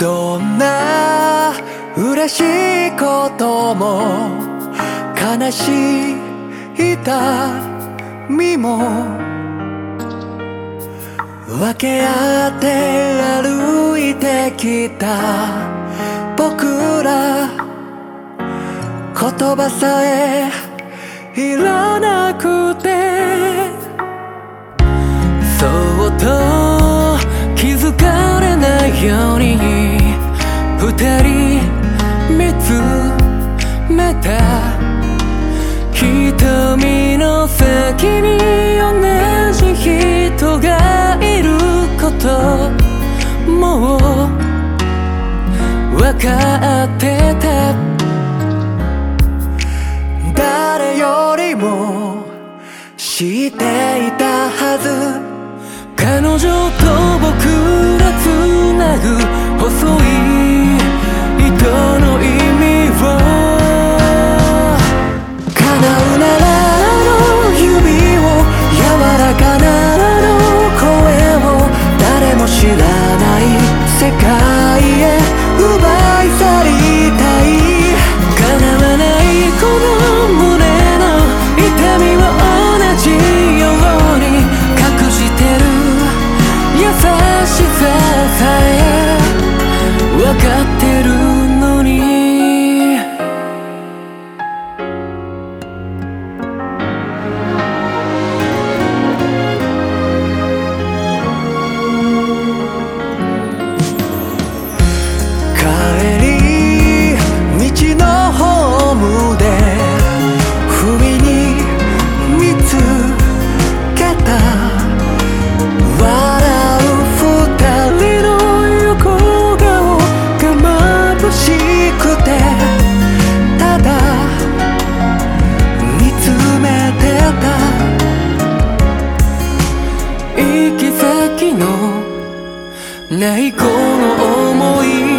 どんな嬉しいことも悲しい痛みも分け合って歩いてきた。僕ら言葉さえいらなくて。そっと気づかれないように二人見つめた。瞳の先にかって。誰よりも知っていたはず。彼女奪い去りたいないこの想い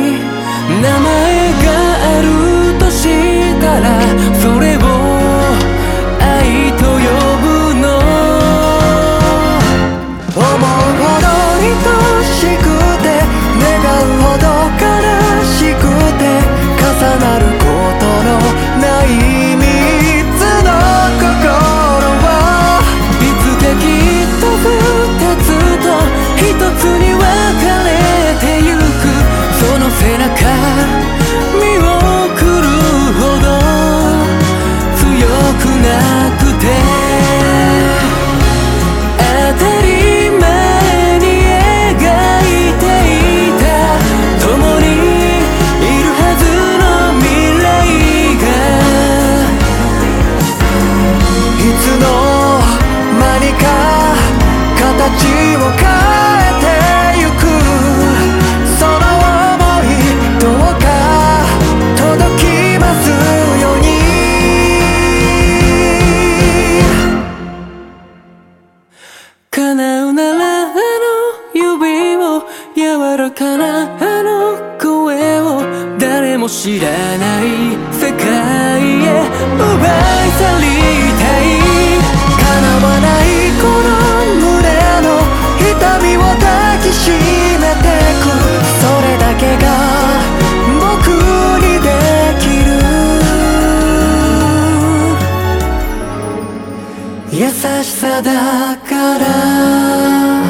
叶うならあの指を柔らかなあの声を誰も知らない世界へ。奪い去りしさだから。